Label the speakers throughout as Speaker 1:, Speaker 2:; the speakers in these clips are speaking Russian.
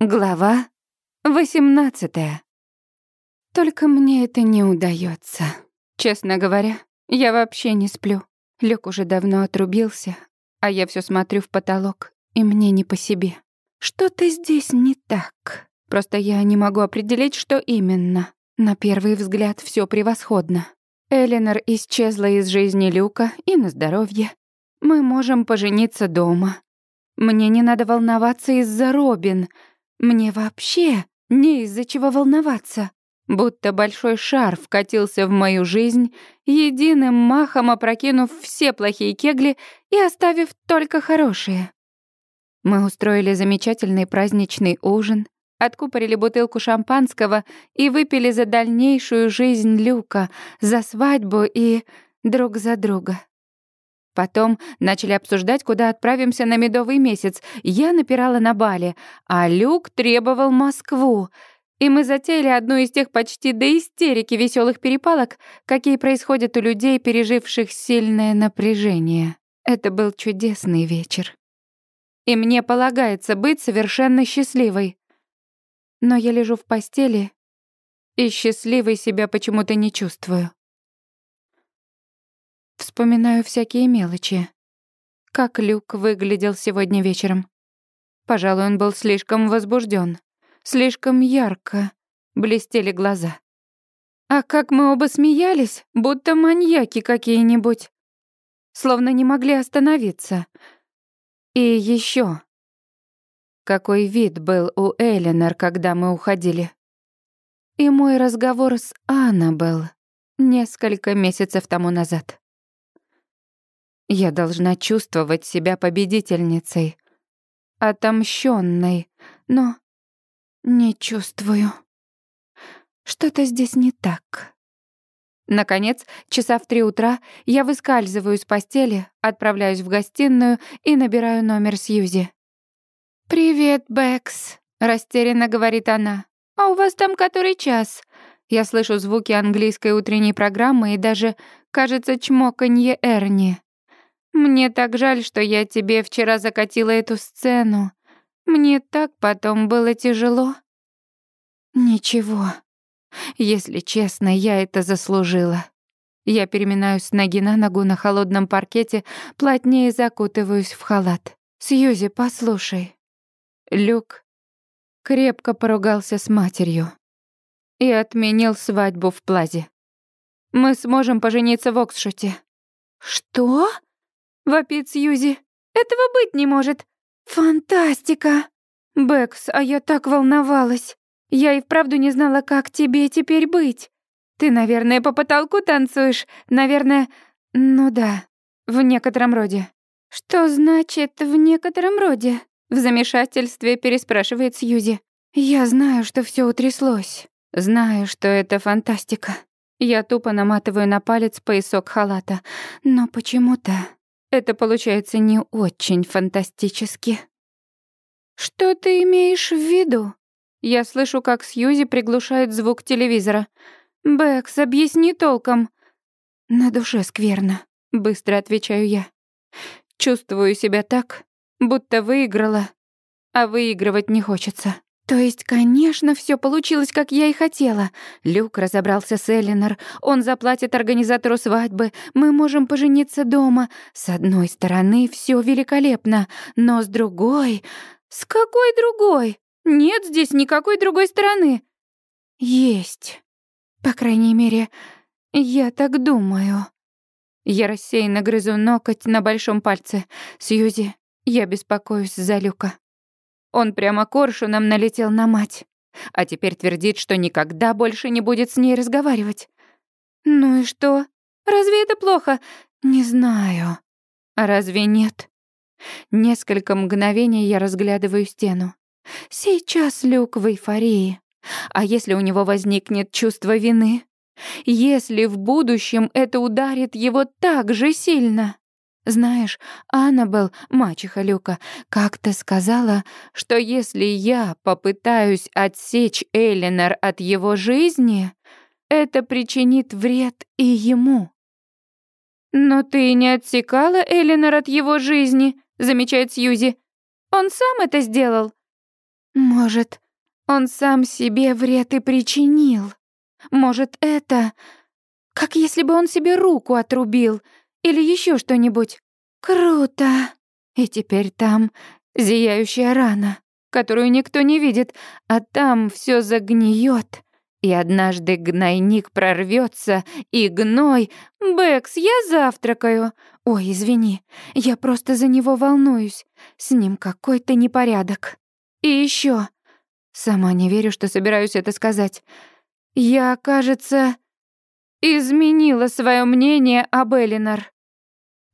Speaker 1: Глава 18. Только мне это не удается. Честно говоря, я вообще не сплю. Люк уже давно отрубился, а я все смотрю в потолок, и мне не по себе. Что-то здесь не так. Просто я не могу определить, что именно. На первый взгляд все превосходно. Эленор исчезла из жизни Люка и на здоровье. Мы можем пожениться дома. Мне не надо волноваться из-за Робин — мне вообще не из-за чего волноваться. Будто большой шар вкатился в мою жизнь, единым махом опрокинув все плохие кегли и оставив только хорошие. Мы устроили замечательный праздничный ужин, откупорили бутылку шампанского и выпили за дальнейшую жизнь Люка, за свадьбу и друг за друга. Потом начали обсуждать, куда отправимся на медовый месяц. Я напирала на Бали, а Люк требовал Москву. И мы затеяли одну из тех почти до истерики веселых перепалок, какие происходят у людей, переживших сильное напряжение. Это был чудесный вечер. И мне полагается быть совершенно счастливой. Но я лежу в постели и счастливой себя почему-то не чувствую. Вспоминаю всякие мелочи. Как Люк выглядел сегодня вечером. Пожалуй, он был слишком возбужден, слишком ярко блестели глаза. А как мы оба смеялись, будто маньяки какие-нибудь. Словно не могли остановиться. И еще, Какой вид был у Эленор, когда мы уходили. И мой разговор с Аннабелл несколько месяцев тому назад. Я должна чувствовать себя победительницей, отомщенной, но не чувствую. Что-то здесь не так. Наконец, часа в три утра я выскальзываю из постели, отправляюсь в гостиную и набираю номер Сьюзи. «Привет, Бэкс», — растерянно говорит она. «А у вас там который час?» Я слышу звуки английской утренней программы и даже, кажется, чмоканье Эрни. Мне так жаль, что я тебе вчера закатила эту сцену. Мне так потом было тяжело. Ничего. Если честно, я это заслужила. Я переминаюсь с ноги на ногу на холодном паркете, плотнее закутываюсь в халат. Сьюзи, послушай. Люк крепко поругался с матерью и отменил свадьбу в Плазе. Мы сможем пожениться в Оксшоте. Что? Вопит Сьюзи. «Этого быть не может! Фантастика!» «Бэкс, а я так волновалась. Я и вправду не знала, как тебе теперь быть. Ты, наверное, по потолку танцуешь, наверное... Ну да, в некотором роде». «Что значит «в некотором роде»?» В замешательстве переспрашивает Сьюзи. «Я знаю, что все утряслось. Знаю, что это фантастика. Я тупо наматываю на палец поясок халата. Но почему-то это получается не очень фантастически. Что ты имеешь в виду? Я слышу, как Сьюзи приглушает звук телевизора. Бэкс, объясни толком. На душе скверно, быстро отвечаю я. Чувствую себя так, будто выиграла, а выигрывать не хочется. То есть, конечно, все получилось, как я и хотела. Люк разобрался с Элинор, он заплатит организатору свадьбы, мы можем пожениться дома. С одной стороны, все великолепно, но с другой... С какой другой? Нет здесь никакой другой стороны. Есть. По крайней мере, я так думаю. Я рассеянно грызу ноготь на большом пальце. Сьюзи, я беспокоюсь за Люка. Он прямо коршуном налетел на мать. А теперь твердит, что никогда больше не будет с ней разговаривать. Ну и что? Разве это плохо? Не знаю. А разве нет? Несколько мгновений я разглядываю стену. Сейчас Люк в эйфории. А если у него возникнет чувство вины? Если в будущем это ударит его так же сильно? Знаешь, Аннабелл, мачеха Люка, как-то сказала, что если я попытаюсь отсечь Элинор от его жизни, это причинит вред и ему. «Но ты не отсекала Элинор от его жизни», — замечает Сьюзи. «Он сам это сделал». Может, он сам себе вред и причинил. Может, это... Как если бы он себе руку отрубил или еще что-нибудь. Круто. И теперь там зияющая рана, которую никто не видит, а там все загниет. И однажды гнойник прорвется, и гной... Бэкс, я завтракаю. Ой, извини, я просто за него волнуюсь. С ним какой-то непорядок. И еще. Сама не верю, что собираюсь это сказать. Я, кажется, изменила свое мнение об Элинор.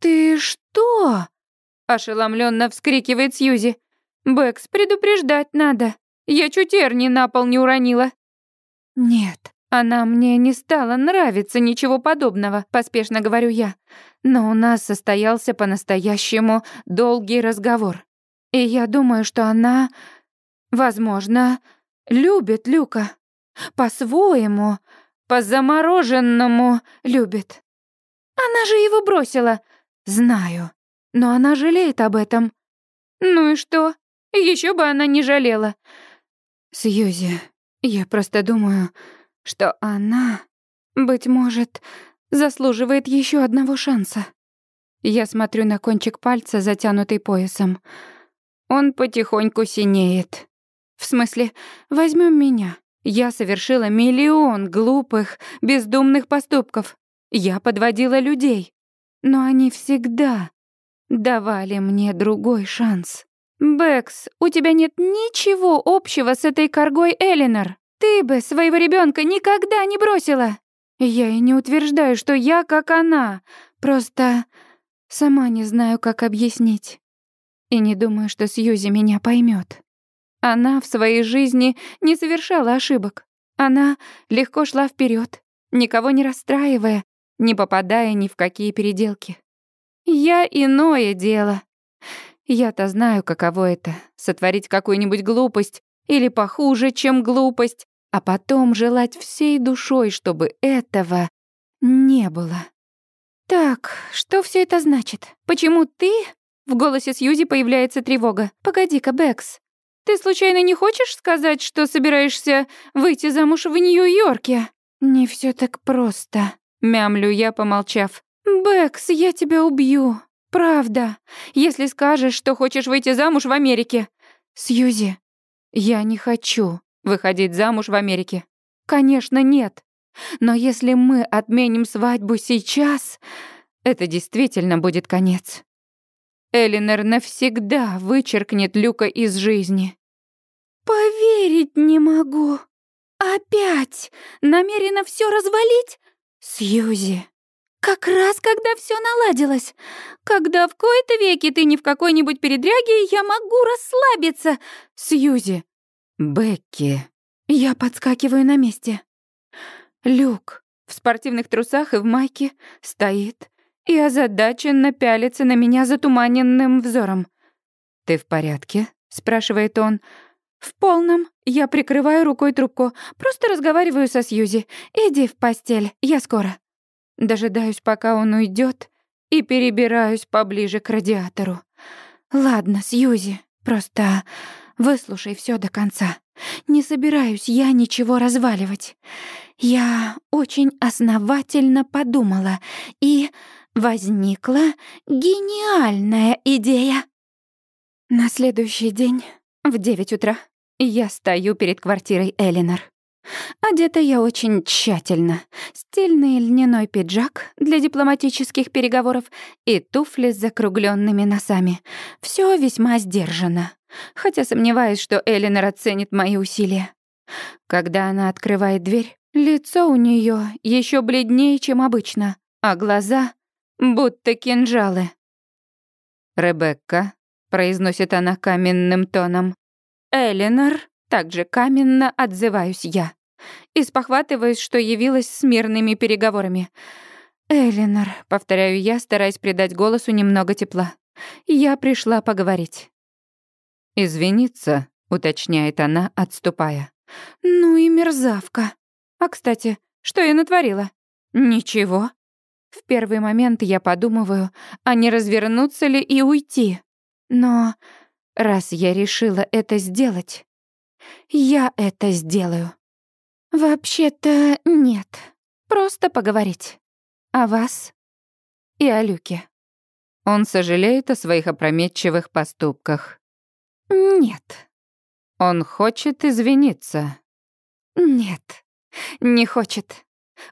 Speaker 1: «Ты что?» — ошеломленно вскрикивает Сьюзи. «Бэкс, предупреждать надо. Я чуть Эрни на пол не уронила». «Нет, она мне не стала нравиться, ничего подобного», — поспешно говорю я. «Но у нас состоялся по-настоящему долгий разговор. И я думаю, что она, возможно, любит Люка. По-своему, по-замороженному любит. Она же его бросила. Знаю, но она жалеет об этом. Ну и что? Еще бы она не жалела. Сьюзи, я просто думаю, что она, быть может, заслуживает еще одного шанса. Я смотрю на кончик пальца, затянутый поясом. Он потихоньку синеет. В смысле, возьмем меня. Я совершила миллион глупых, бездумных поступков. Я подводила людей. Но они всегда давали мне другой шанс. «Бэкс, у тебя нет ничего общего с этой коргой Элинор. Ты бы своего ребенка никогда не бросила!» Я и не утверждаю, что я как она. Просто сама не знаю, как объяснить. И не думаю, что Сьюзи меня поймет. Она в своей жизни не совершала ошибок. Она легко шла вперед, никого не расстраивая, не попадая ни в какие переделки. Я иное дело. Я-то знаю, каково это — сотворить какую-нибудь глупость или похуже, чем глупость, а потом желать всей душой, чтобы этого не было. «Так, что все это значит? Почему ты...» В голосе Сьюзи появляется тревога. «Погоди-ка, Бэкс, ты случайно не хочешь сказать, что собираешься выйти замуж в Нью-Йорке? Не все так просто, мямлю я, помолчав. Бэкс, я тебя убью. Правда. Если скажешь, что хочешь выйти замуж в Америке. Сьюзи, я не хочу выходить замуж в Америке. Конечно, нет. Но если мы отменим свадьбу сейчас, это действительно будет конец. Элинор навсегда вычеркнет Люка из жизни. «Поверить не могу. Опять намерена все развалить? Сьюзи, как раз когда все наладилось. Когда в кои-то веки ты не в какой-нибудь передряге, я могу расслабиться. Сьюзи. Бекки. Я подскакиваю на месте. Люк в спортивных трусах и в майке стоит, и озадаченно пялится на меня затуманенным взором. «Ты в порядке?» — спрашивает он. «В полном. Я прикрываю рукой трубку. Просто разговариваю со Сьюзи. Иди в постель, я скоро». Дожидаюсь, пока он уйдет, и перебираюсь поближе к радиатору. «Ладно, Сьюзи, просто выслушай все до конца. Не собираюсь я ничего разваливать. Я очень основательно подумала и возникла гениальная идея. На следующий день в девять утра я стою перед квартирой Элинор. Одета я очень тщательно. Стильный льняной пиджак для дипломатических переговоров и туфли с закругленными носами. Все весьма сдержанно. Хотя сомневаюсь, что Элинор оценит мои усилия. Когда она открывает дверь, лицо у нее еще бледнее, чем обычно, а глаза будто кинжалы. «Ребекка», — произносит она каменным тоном. «Элинор», — также каменно отзываюсь я. И спохватываюсь, что явилась с мирными переговорами. «Элинор», — повторяю я, стараясь придать голосу немного тепла. «Я пришла поговорить». «Извиниться», — уточняет она, отступая. «Ну и мерзавка. А, кстати, что я натворила?» «Ничего. В первый момент я подумываю, а не развернуться ли и уйти. Но раз я решила это сделать, я это сделаю. Вообще-то нет. Просто поговорить. О вас и о Люке.
Speaker 2: Он сожалеет о своих опрометчивых поступках.
Speaker 1: Нет.
Speaker 2: Он хочет извиниться.
Speaker 1: Нет, не хочет.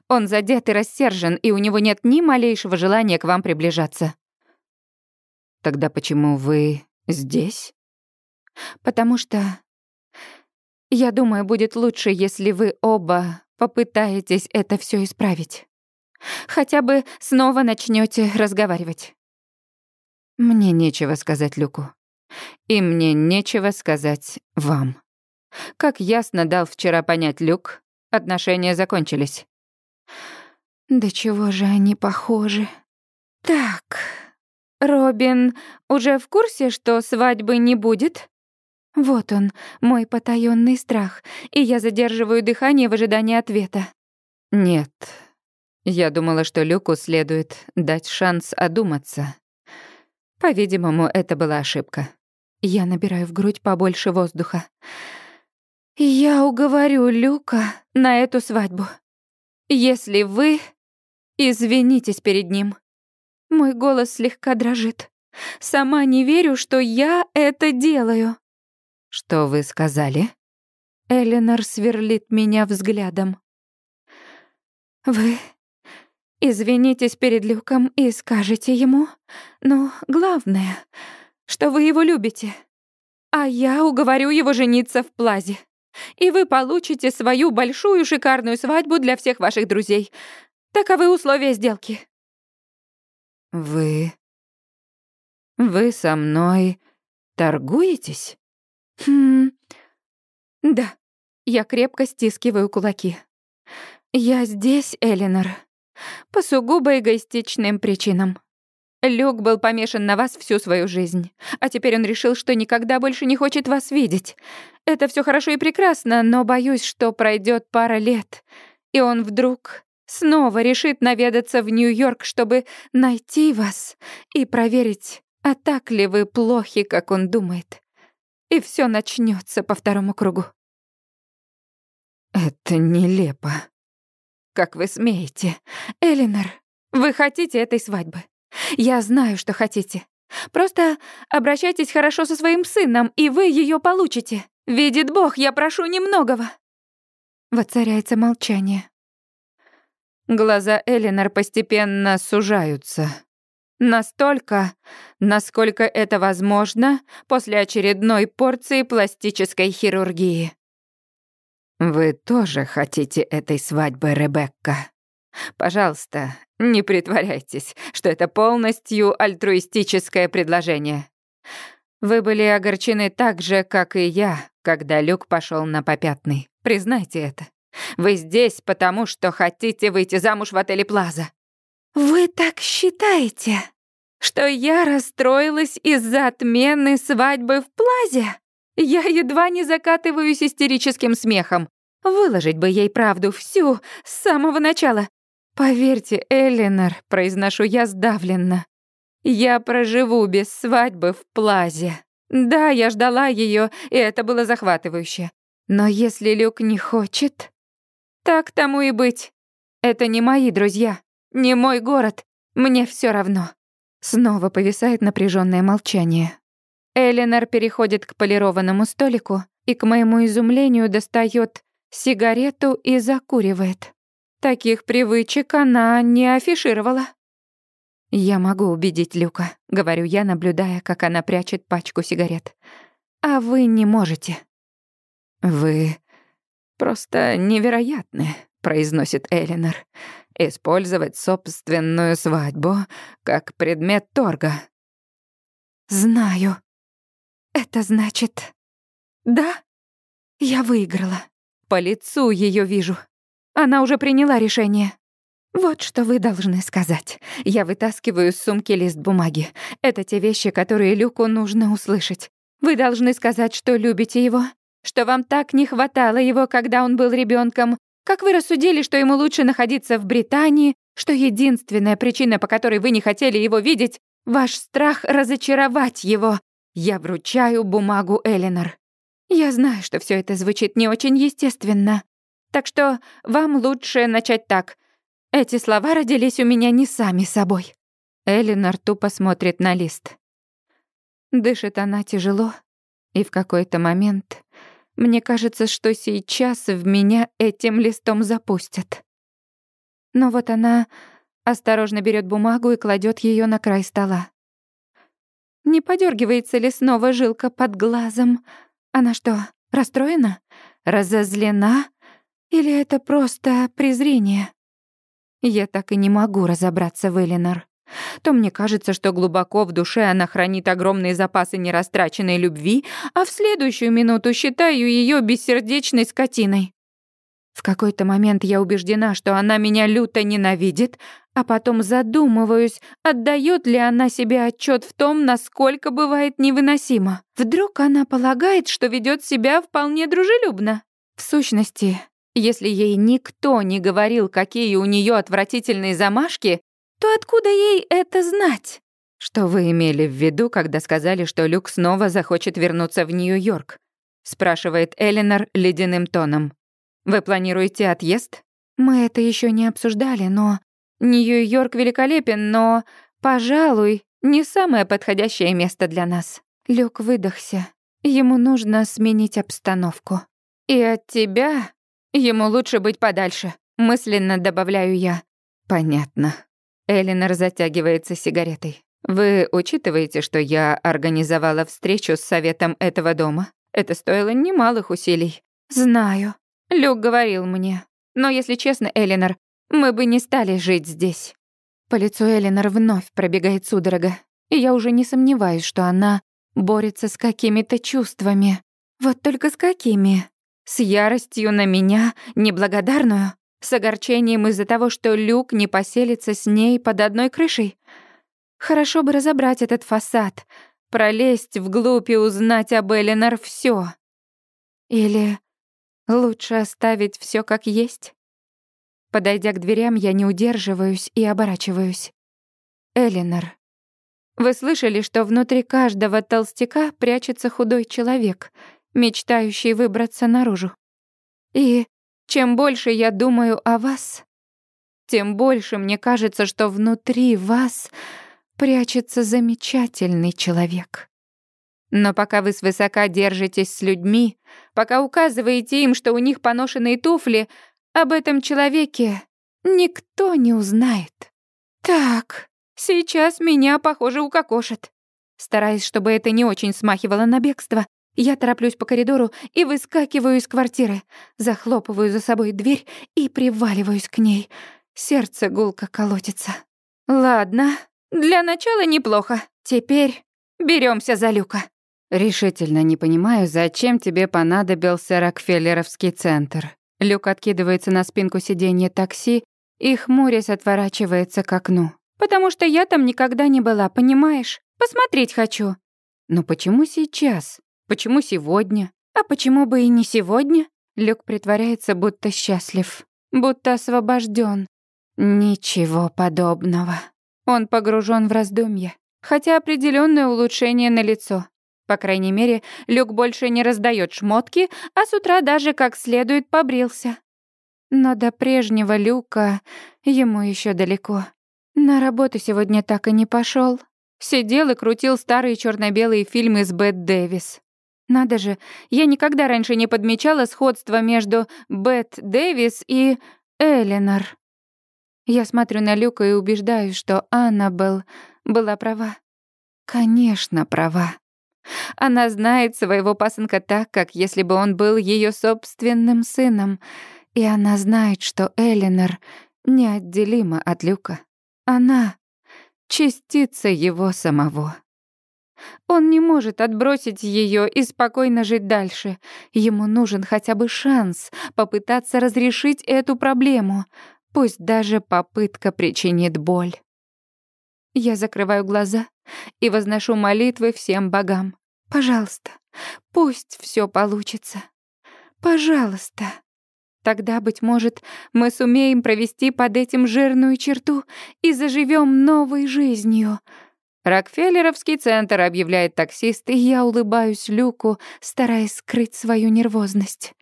Speaker 1: Он задет и рассержен, и у него нет ни малейшего желания к вам приближаться.
Speaker 2: Тогда почему вы здесь?
Speaker 1: Потому что я думаю, будет лучше, если вы оба попытаетесь это все исправить. Хотя бы снова начнете разговаривать.
Speaker 2: Мне нечего сказать Люку. И мне нечего сказать вам. Как ясно дал вчера понять Люк, отношения закончились.
Speaker 1: Да чего же они похожи? Так, Робин уже в курсе, что свадьбы не будет? Вот он, мой потаённый страх, и я задерживаю дыхание в ожидании ответа.
Speaker 2: Нет. Я думала, что Люку следует дать шанс одуматься. По-видимому, это была ошибка.
Speaker 1: Я набираю в грудь побольше воздуха. Я уговорю Люка на эту свадьбу. Если вы извинитесь перед ним. Мой голос слегка дрожит. Сама не верю, что я это делаю.
Speaker 2: Что вы сказали?
Speaker 1: Эленор сверлит меня взглядом. Вы извинитесь перед Люком и скажете ему, ну, главное, что вы его любите. А я уговорю его жениться в Плазе. И вы получите свою большую шикарную свадьбу для всех ваших друзей. Таковы условия сделки.
Speaker 2: Вы... Вы со мной торгуетесь?
Speaker 1: Хм... Да, я крепко стискиваю кулаки. Я здесь, Элинор, по сугубо эгоистичным причинам. Люк был помешан на вас всю свою жизнь, а теперь он решил, что никогда больше не хочет вас видеть. Это все хорошо и прекрасно, но боюсь, что пройдет пара лет, и он вдруг снова решит наведаться в Нью-Йорк, чтобы найти вас и проверить, а так ли вы плохи, как он думает. И все начнется по второму кругу.
Speaker 2: Это нелепо.
Speaker 1: Как вы смеете? Элинор, вы хотите этой свадьбы? Я знаю, что хотите. Просто обращайтесь хорошо со своим сыном, и вы ее получите. Видит Бог, я прошу немногого. Воцаряется молчание.
Speaker 2: Глаза Элинор постепенно сужаются. Настолько, насколько это возможно после очередной порции пластической хирургии. Вы тоже хотите этой свадьбы, Ребекка? Пожалуйста, не притворяйтесь, что это полностью альтруистическое предложение. Вы были огорчены так же, как и я, когда Люк пошел на попятный. Признайте это. Вы здесь, потому что хотите выйти замуж в отеле Плаза.
Speaker 1: Вы так считаете, что я расстроилась из-за отмены свадьбы в Плазе? Я едва не закатываюсь истерическим смехом. Выложить бы ей правду всю с самого начала. Поверьте, Эллинор, произношу я сдавленно. Я проживу без свадьбы в Плазе. Да, я ждала ее, и это было захватывающе. Но если Люк не хочет, так тому и быть. Это не мои друзья, не мой город. Мне все равно. Снова повисает напряженное молчание. Эленор переходит к полированному столику и, к моему изумлению, достает сигарету и закуривает. Таких привычек она не афишировала. «Я могу убедить Люка», — говорю я, наблюдая, как она прячет пачку сигарет. «А вы не можете».
Speaker 2: «Вы просто невероятны», — произносит Элинор. «Использовать собственную свадьбу как предмет торга».
Speaker 1: «Знаю. Это значит...» «Да, я выиграла. По лицу ее вижу. Она уже приняла решение. Вот что вы должны сказать. Я вытаскиваю из сумки лист бумаги. Это те вещи, которые Люку нужно услышать. Вы должны сказать, что любите его, что вам так не хватало его, когда он был ребенком, как вы рассудили, что ему лучше находиться в Британии, что единственная причина, по которой вы не хотели его видеть, ваш страх разочаровать его. Я вручаю бумагу Элинор. Я знаю, что все это звучит не очень естественно. Так что вам лучше начать так. Эти слова родились у меня не сами собой.
Speaker 2: Элинор тупо смотрит на лист. Дышит она тяжело, и в какой-то момент мне кажется, что сейчас в меня этим листом запустят. Но вот она осторожно берет бумагу и кладет ее на край стола. Не подергивается ли снова жилка под глазом? Она что, расстроена? Разозлена? Или это просто презрение? Я так и не могу разобраться в Элинор. То мне кажется, что глубоко в душе она хранит огромные запасы нерастраченной любви, а в следующую минуту считаю ее бессердечной скотиной. В какой-то момент я убеждена, что она меня люто ненавидит, а потом задумываюсь, отдает ли она себе отчет в том, насколько бывает невыносимо. Вдруг она полагает, что ведет себя вполне дружелюбно. В сущности, если ей никто не говорил, какие у нее отвратительные замашки, то откуда ей это знать? Что вы имели в виду, когда сказали, что Люк снова захочет вернуться в Нью-Йорк? спрашивает Элинор ледяным тоном. Вы планируете отъезд? Мы это еще не обсуждали, но Нью-Йорк великолепен, но, пожалуй, не самое подходящее место для нас. Люк выдохся. Ему нужно сменить обстановку. И от тебя ему лучше быть подальше, мысленно добавляю я. Понятно. Элинор затягивается сигаретой. Вы учитываете, что я организовала встречу с советом этого дома? Это стоило немалых усилий. Знаю. Люк говорил мне. Но, если честно, Элинор, мы бы не стали жить здесь. По лицу Элинор вновь пробегает судорога, и я уже не сомневаюсь, что она борется с какими-то чувствами. Вот только с какими? С яростью на меня, неблагодарную? С огорчением из-за того, что Люк не поселится с ней под одной крышей? Хорошо бы разобрать этот фасад, пролезть вглубь и узнать об Элинор всё. Или Лучше оставить все как есть. Подойдя к дверям, я не удерживаюсь и оборачиваюсь. Элинор. Вы слышали, что внутри каждого толстяка прячется худой человек, мечтающий выбраться наружу? И чем больше я думаю о вас, тем больше мне кажется, что внутри вас прячется замечательный человек. Но пока вы свысока держитесь с людьми, пока указываете им, что у них поношенные туфли, об этом человеке никто не узнает. Так, сейчас меня, похоже, укокошат. Стараясь, чтобы это не очень смахивало на бегство, я тороплюсь по коридору и выскакиваю из квартиры, захлопываю за собой дверь и приваливаюсь к ней. Сердце гулко колотится. Ладно, для начала неплохо. Теперь беремся за Люка. Решительно не понимаю, зачем тебе понадобился Рокфеллеровский центр. Люк откидывается на спинку сиденья такси и, хмурясь, отворачивается к окну. «Потому что я там никогда не была, понимаешь? Посмотреть хочу». «Но почему сейчас? Почему сегодня? А почему бы и не сегодня?» Люк притворяется, будто счастлив, будто освобожден. Ничего подобного. Он погружен в раздумья, хотя определенное улучшение на лицо. По крайней мере, Люк больше не раздает шмотки, а с утра даже как следует побрился. Но до прежнего Люка ему еще далеко. На работу сегодня так и не пошел. Сидел и крутил старые черно белые фильмы с Бет Дэвис. Надо же, я никогда раньше не подмечала сходства между Бет Дэвис и Эленор. Я смотрю на Люка и убеждаюсь, что Аннабелл была права. Конечно, права. Она знает своего пасынка так, как если бы он был ее собственным сыном. И она знает, что Элинор неотделима от Люка. Она — частица его самого. Он не может отбросить ее и спокойно жить дальше. Ему нужен хотя бы шанс попытаться разрешить эту проблему, пусть даже попытка причинит боль. Я закрываю глаза и возношу молитвы всем богам. Пожалуйста, пусть все получится. Пожалуйста. Тогда, быть может, мы сумеем провести под этим жирную черту и заживем новой жизнью. «Рокфеллеровский центр», — объявляет таксист, и я улыбаюсь Люку, стараясь скрыть свою нервозность.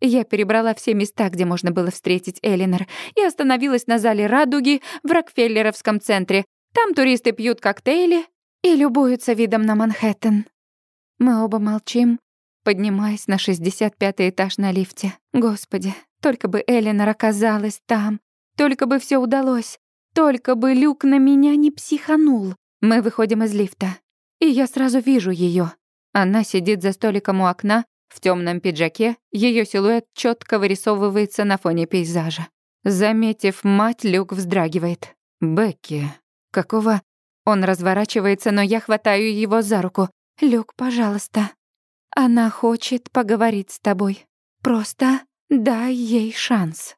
Speaker 2: Я перебрала все места, где можно было встретить Элинор, и остановилась на зале «Радуги» в Рокфеллеровском центре. Там туристы пьют коктейли и любуются видом на Манхэттен. Мы оба молчим, поднимаясь на 65-й этаж на лифте. Господи, только бы Элинор оказалась там, только бы все удалось, только бы Люк на меня не психанул. Мы выходим из лифта, и я сразу вижу ее. Она сидит за столиком у окна, в темном пиджаке, ее силуэт четко вырисовывается на фоне пейзажа. Заметив мать, Люк вздрагивает. «Бекки, какого...» Он разворачивается, но я хватаю его за руку. «Люк, пожалуйста. Она хочет поговорить с тобой. Просто дай ей шанс».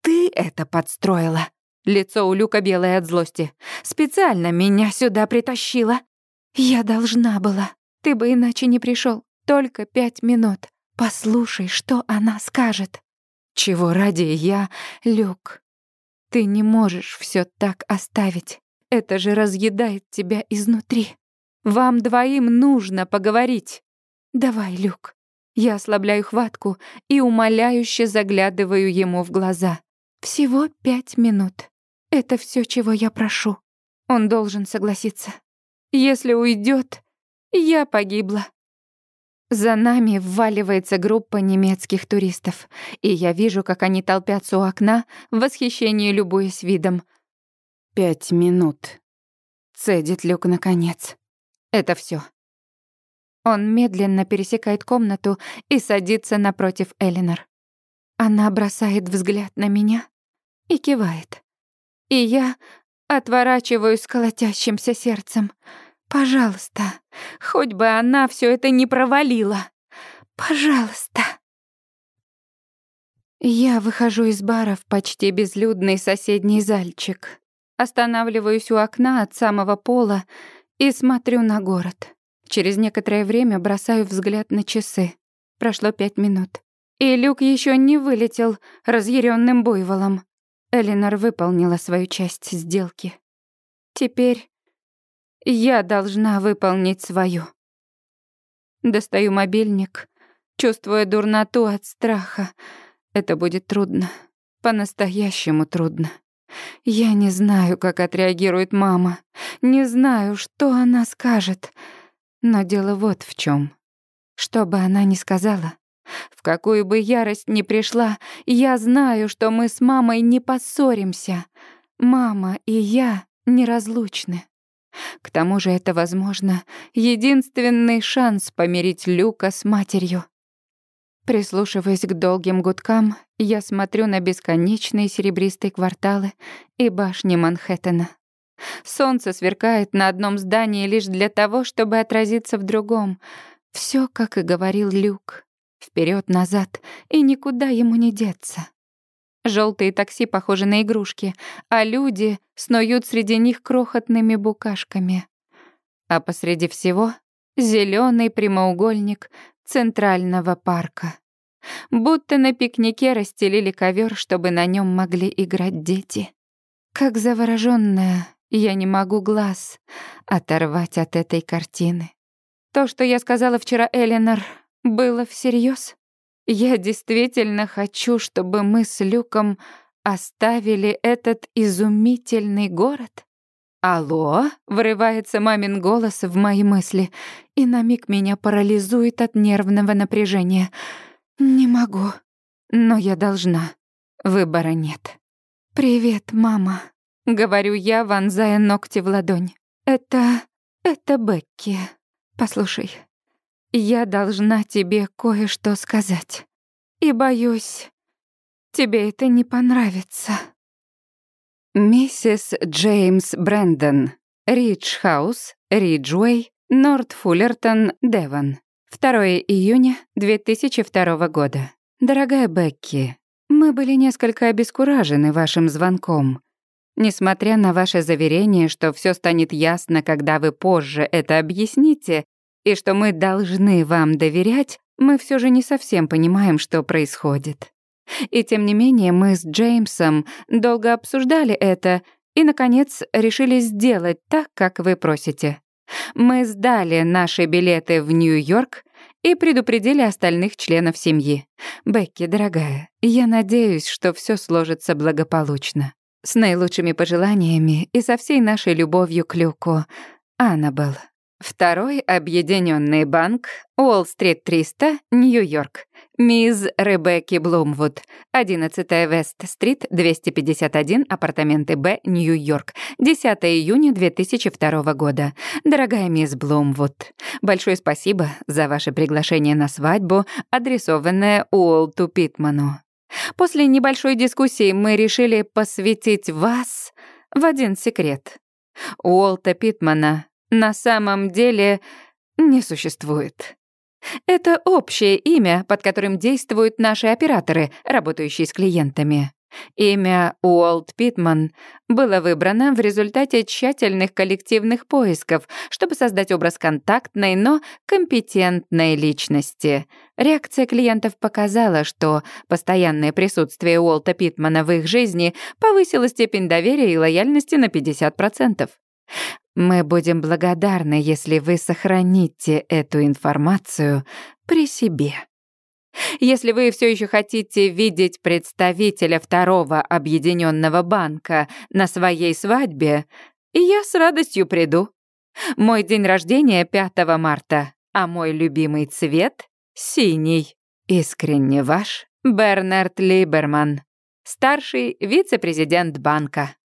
Speaker 2: «Ты это подстроила?» Лицо у Люка белое от злости. «Специально меня сюда притащила». «Я должна была. Ты бы иначе не пришел. Только пять минут. Послушай, что она скажет». «Чего ради я, Люк? Ты не можешь все так оставить. Это же разъедает тебя изнутри. Вам двоим нужно поговорить. Давай, Люк». Я ослабляю хватку и умоляюще заглядываю ему в глаза. Всего пять минут. Это все, чего я прошу. Он должен согласиться. Если уйдет, я погибла. За нами вваливается группа немецких туристов, и я вижу, как они толпятся у окна, в восхищении любуясь видом. «Пять минут», — цедит Люк наконец. «Это все. Он медленно пересекает комнату и садится напротив Элинор. Она бросает взгляд на меня и кивает. И я отворачиваюсь колотящимся сердцем — Пожалуйста, хоть бы она все это не провалила. Пожалуйста. Я выхожу из бара в почти безлюдный соседний зальчик. Останавливаюсь у окна от самого пола и смотрю на город. Через некоторое время бросаю взгляд на часы. Прошло пять минут. И люк еще не вылетел разъяренным буйволом. Элинор выполнила свою часть сделки. Теперь я должна выполнить свою. Достаю мобильник, чувствуя дурноту от страха. Это будет трудно. По-настоящему трудно. Я не знаю, как отреагирует мама. Не знаю, что она скажет. Но дело вот в чем. Что бы она ни сказала, в какую бы ярость ни пришла, я знаю, что мы с мамой не поссоримся. Мама и я неразлучны. К тому же это, возможно, единственный шанс помирить Люка с матерью. Прислушиваясь к долгим гудкам, я смотрю на бесконечные серебристые кварталы и башни Манхэттена. Солнце сверкает на одном здании лишь для того, чтобы отразиться в другом. Все, как и говорил Люк, вперед назад и никуда ему не деться. Желтые такси похожи на игрушки, а люди снуют среди них крохотными букашками. А посреди всего зеленый прямоугольник центрального парка. Будто на пикнике расстелили ковер, чтобы на нем могли играть дети. Как заворожённая, я не могу глаз оторвать от этой картины. То, что я сказала вчера Эленор, было всерьез. Я действительно хочу, чтобы мы с Люком оставили этот изумительный город. «Алло?» — врывается мамин голос в мои мысли, и на миг меня парализует от нервного напряжения. «Не могу, но я должна. Выбора нет». «Привет, мама», — говорю я, вонзая ногти в ладонь. «Это... это Бекки. Послушай, я должна тебе кое-что сказать. И боюсь, тебе это не понравится. Миссис Джеймс Брэндон, Ридж Хаус, Риджуэй, Норт Фуллертон, Девон. 2 июня 2002 года. Дорогая Бекки, мы были несколько обескуражены вашим звонком. Несмотря на ваше заверение, что все станет ясно, когда вы позже это объясните, и что мы должны вам доверять, мы все же не совсем понимаем, что происходит. И тем не менее мы с Джеймсом долго обсуждали это
Speaker 1: И, наконец, решили сделать так, как вы просите. Мы сдали наши билеты в Нью-Йорк и предупредили остальных членов семьи. Бекки, дорогая, я надеюсь, что все сложится благополучно. С наилучшими пожеланиями и со всей нашей любовью к Люку. Аннабелл. Второй объединенный банк, Уолл-стрит 300, Нью-Йорк. Мисс Ребекки Блумвуд, 11 Вест-стрит, 251, апартаменты Б, Нью-Йорк, 10 июня 2002 года. Дорогая мисс Блумвуд, большое спасибо за ваше приглашение на свадьбу, адресованное Уолту Питману. После небольшой дискуссии мы решили посвятить вас в один секрет. Уолта Питмана на самом деле не существует. Это общее имя, под которым действуют наши операторы, работающие с клиентами. Имя Уолт Питман было выбрано в результате тщательных коллективных поисков, чтобы создать образ контактной, но компетентной личности. Реакция клиентов показала, что постоянное присутствие Уолта Питмана в их жизни повысило степень доверия и лояльности на 50%. Мы будем благодарны, если вы сохраните эту информацию при себе. Если вы все еще хотите видеть представителя второго объединенного банка на своей свадьбе, я с радостью приду. Мой день рождения 5 марта, а мой любимый цвет — синий. Искренне ваш Бернард Либерман, старший вице-президент банка.